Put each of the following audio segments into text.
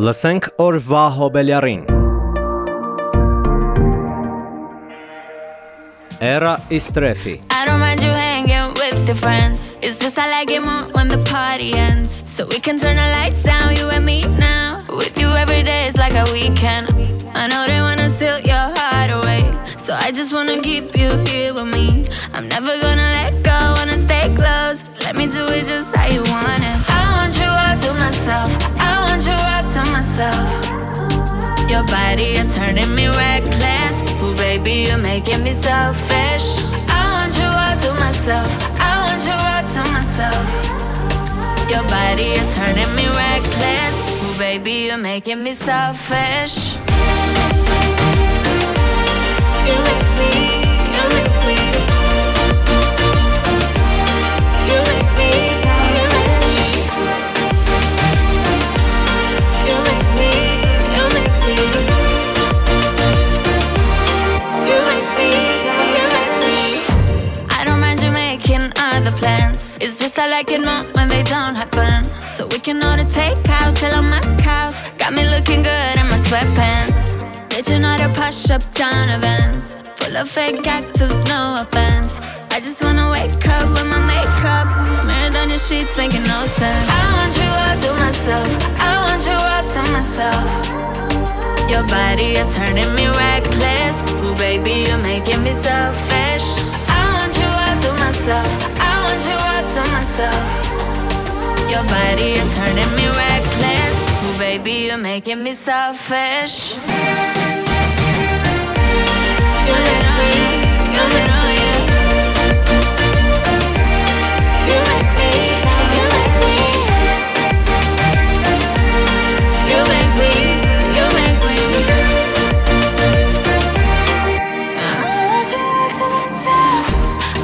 Lăsenc orva hobeliarin Era Istrefi I don't mind you hanging with your friends. It's just I like it more when the party ends. So we can turn the lights down, you and me now. With you every day is like a weekend. I know they wanna steal your heart away. So I just wanna keep you here with me. I'm never gonna let go, wanna stay close. Let me do it just how you want it. I want you all to myself. I want you all to myself. Your body is turning me reckless. Ooh, baby, you're making me selfish. I want you all to myself. I want you all to myself. Your body is turning me reckless. Ooh, baby, you're making me selfish. You make me, I like it more when they don't happen. So we can order takeout, chill on my couch. Got me looking good in my sweatpants. Did you know to push up down events? Full of fake actors, no offense. I just wanna wake up with my makeup smeared on your sheets, making no sense. I want you all to myself. I want you all to myself. Your body is turning me reckless. Ooh, baby, you're making me selfish. I want you all to myself. To myself. Your body is turning me reckless. Ooh, baby, you're making me selfish. You make me, you make me. You make me, you.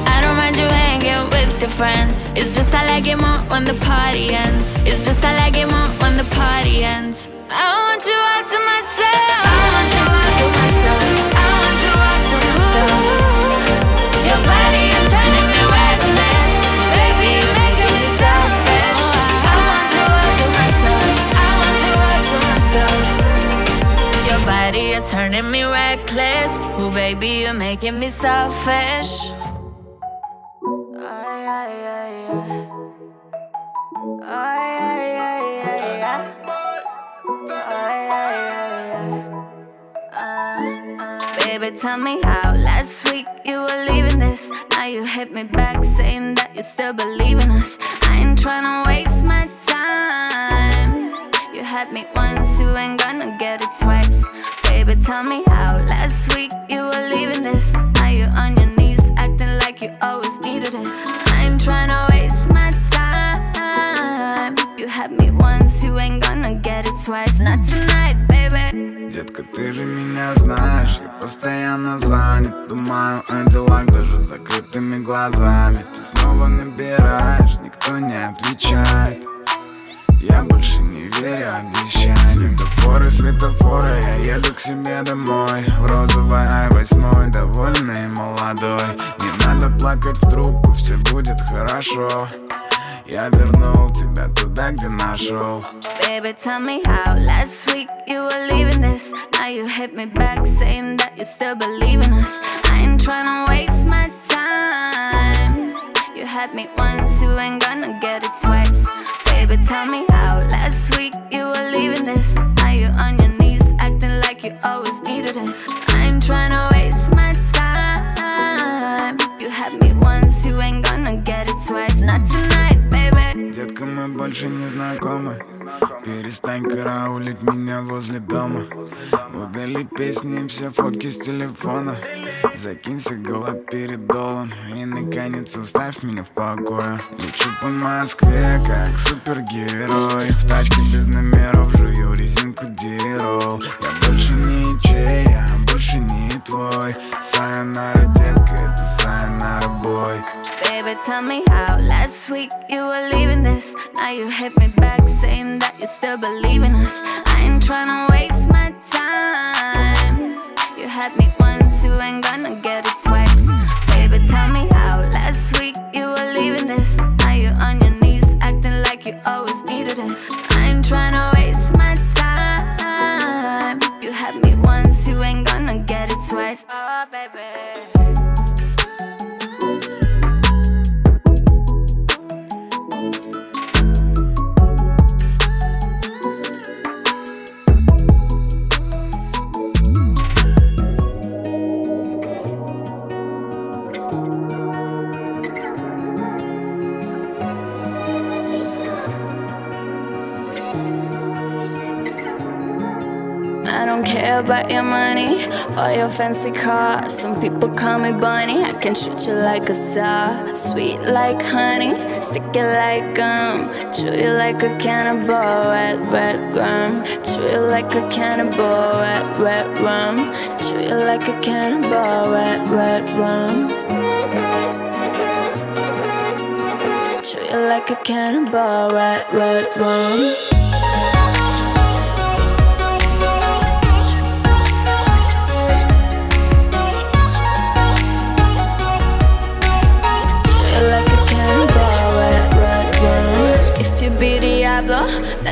I don't mind you hanging with your friends. It's just I like it more when the party ends. It's just I like it more when the party ends. I want you all to myself. I want you all to myself. I want you all to myself. Your body is turning me reckless. Baby, you're making me selfish. I want you all to myself. I want you all to myself. Your body is turning me reckless. Ooh, baby, you're making me selfish. Baby, tell me how last week you were leaving this. Now you hit me back saying that you still believe in us. I ain't tryna waste my time. You had me once, you ain't gonna get it twice. Baby, tell me how last week you were leaving this. Now you on your knees, acting like you always needed it. I ain't tryna waste my time. You had me once, you ain't gonna get it twice. Not tonight, baby. Детка, ты же меня знаешь, я постоянно занят. Думаю о делах даже закрытыми глазами. Ты снова набираешь, никто не отвечает. Я больше не верю обещаниям. Светофоры, светофоры, я еду к себе домой. В розовой ай-восьмой, довольный и молодой. Не надо плакать в трубку, все будет хорошо Я вернул тебя туда, где нашел Baby, tell me how last week you were leaving this. Now you hit me back saying that you still believe in us. I ain't tryna waste my time. You had me once, you ain't gonna get it twice. Baby, tell me how last week you were leaving this. Больше не знакомы. Перестань караулить меня возле дома. Удали песни и все фотки с телефона. Закинься галоперидолом И наконец оставь меня в покое. Лечу по Москве, как супергерой. В тачке без номеров жую резинку дирол. Я больше не чей, я больше не твой. Сайонара, детка, это сайонара, бой Baby, tell me how last week you were leaving this. Now you hit me back saying that you still believe in us. I ain't tryna waste my time. You had me once, you ain't gonna get it twice. Baby, tell me how last week you were leaving this. Your fancy car. Some people call me bunny. I can shoot you like a star. Sweet like honey, stick it like gum. Chew you like a cannibal, red, red rum. Chew you like a cannibal, red, red rum. Chew you like a cannibal, red, red rum. Chew you like a cannibal, red, red rum.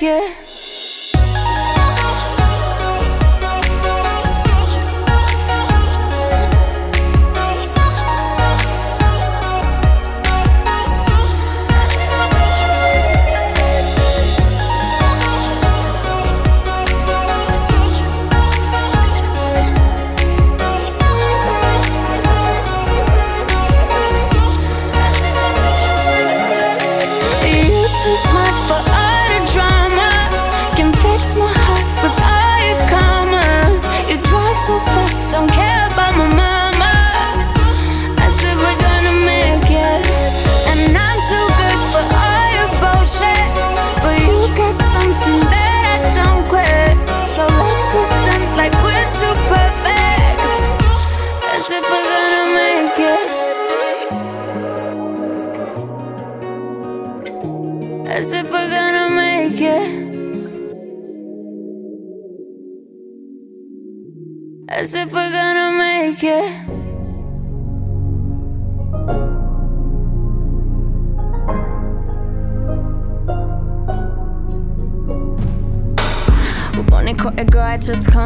make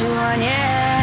you want, yeah.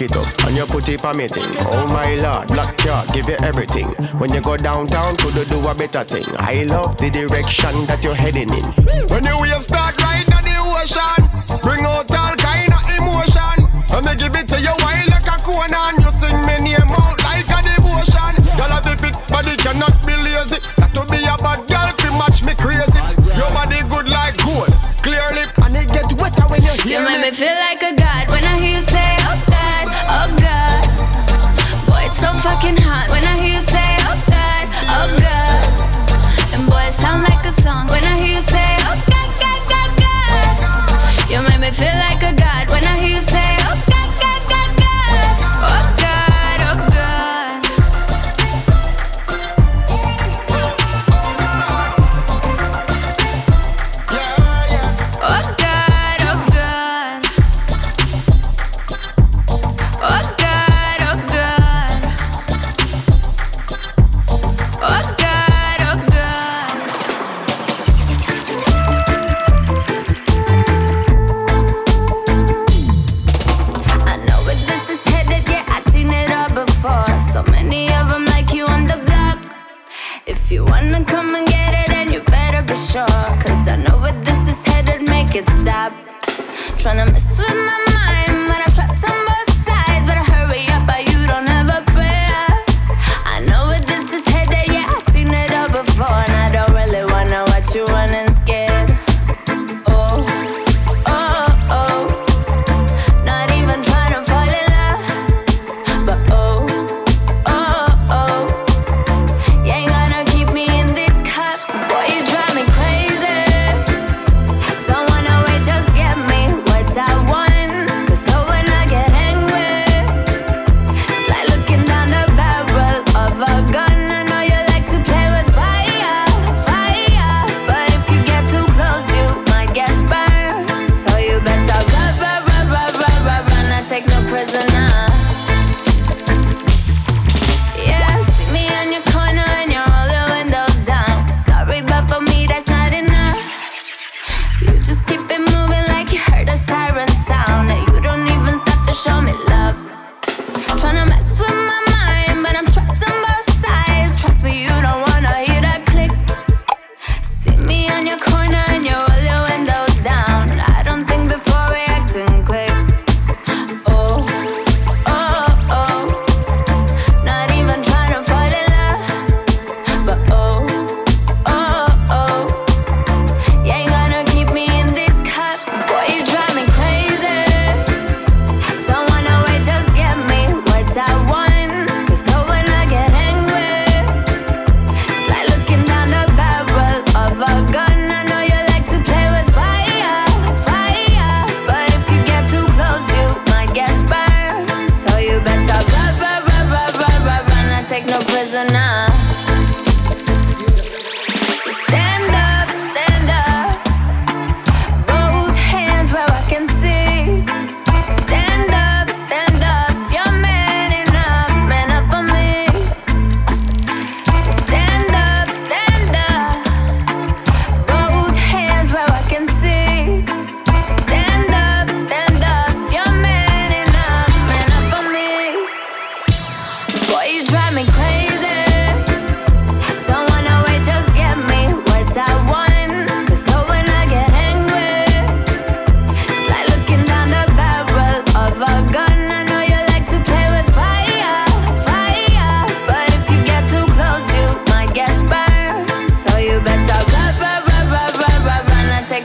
it up and you put it on me thing. Oh my lord, black card, give you everything. When you go downtown, could you do a better thing? I love the direction that you're heading in. When you wave start riding on the ocean, bring out all kind of emotion. Let me give it to you wild like a Conan. You sing me name out like a devotion. Girl, I a fit body cannot be lazy. got to be a bad girl, you match me crazy. Your body good like gold, clearly, and it get wetter when you hear you me. You make me feel like a god when I hear you say so fucking hot. When I hear you say, oh God, oh God. And boy, it sound like a song. When I hear you say, oh God, God, God, God. You make me feel like a god. When I hear you say, you running take no prisoner.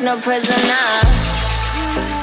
No prisoner.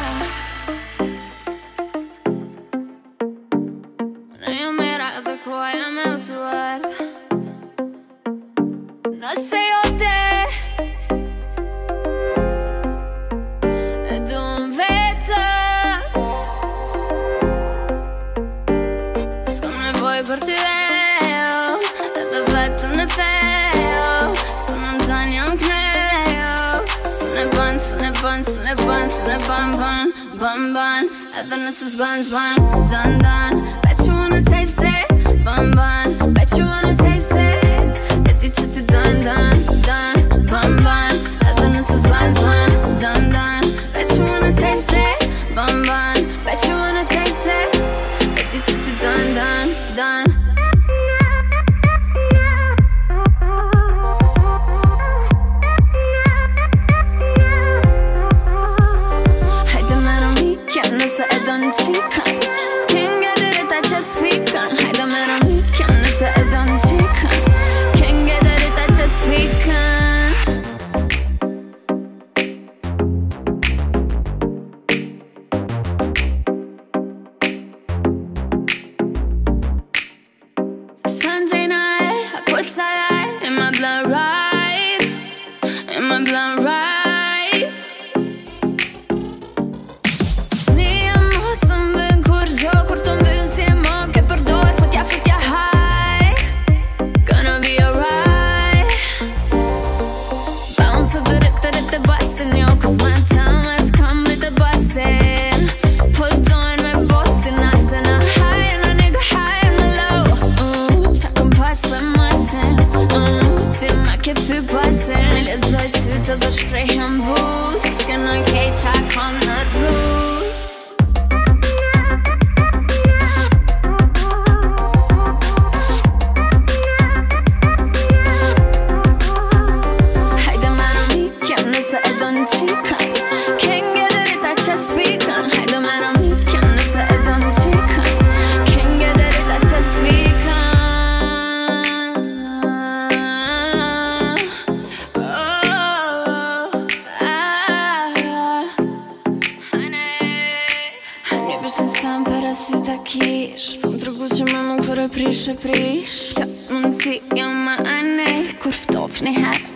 kish. Fëm të rëgu që me më kërë prish e prish Kjo mundësi jo më anë Se kur ftof një herë.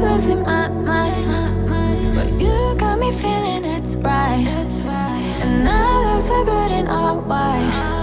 losing my mind. But you got me feeling it's right. And I look so good in all white.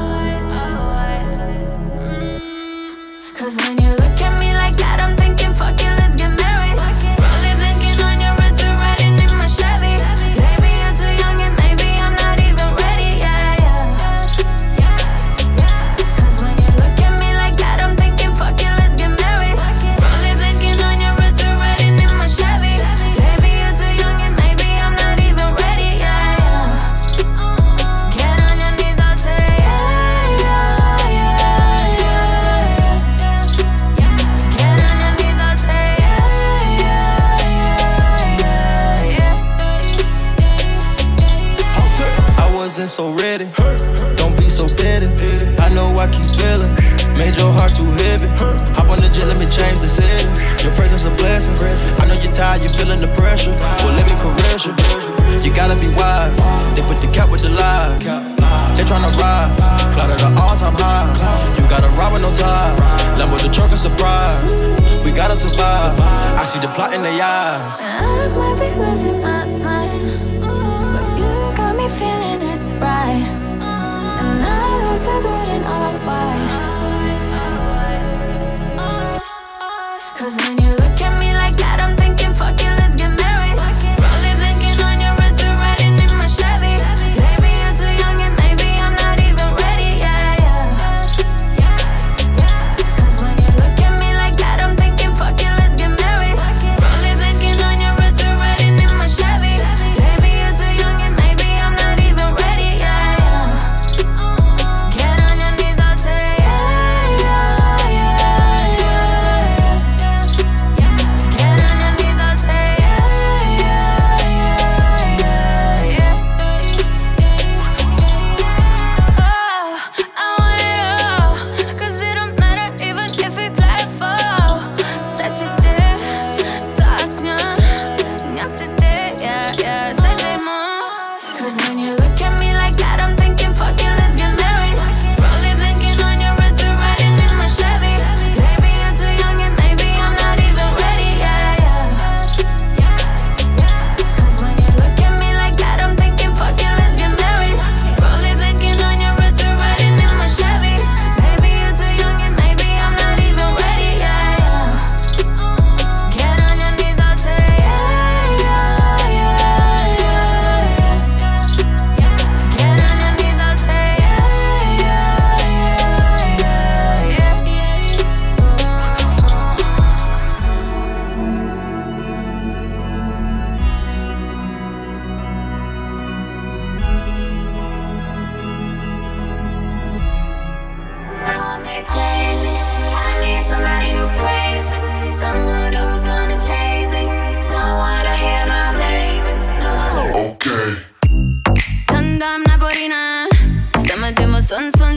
so ready. Don't be so bitter. I know I keep feeling. Made your heart too heavy. Hop on the jet, let me change the settings. Your presence a blessing. I know you're tired, you're feeling the pressure. Well, let me caress you. You gotta be wise. They put the cap with the lies. They tryna rise. Cloud at an all-time high. You gotta ride with no ties. with the truck of surprise. We gotta survive. I see the plot in their eyes. I might be losing my mind. so good in our white.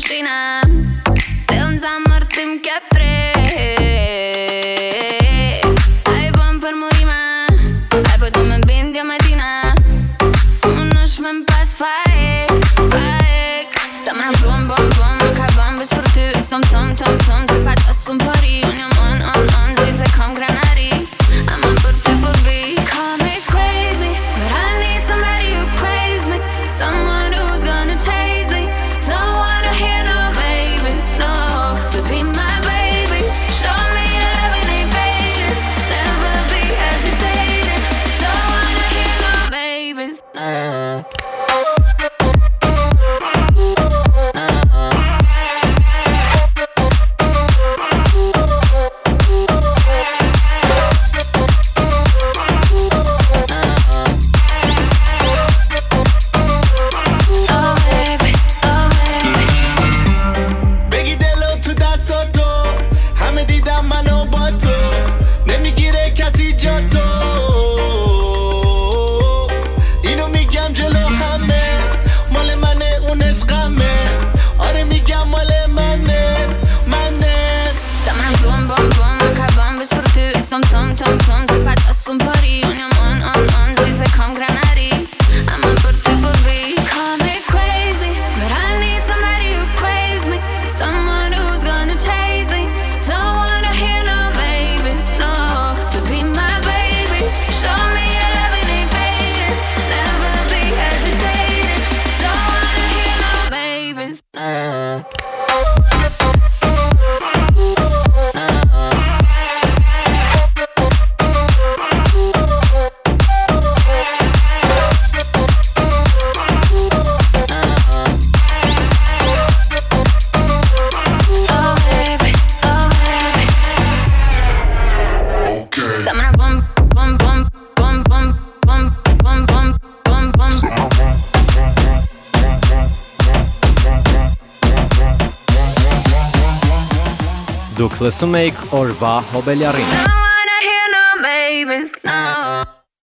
rutina. Լսում էիք օրվա հոբելյարին։ Now I wanna hear no babies, no.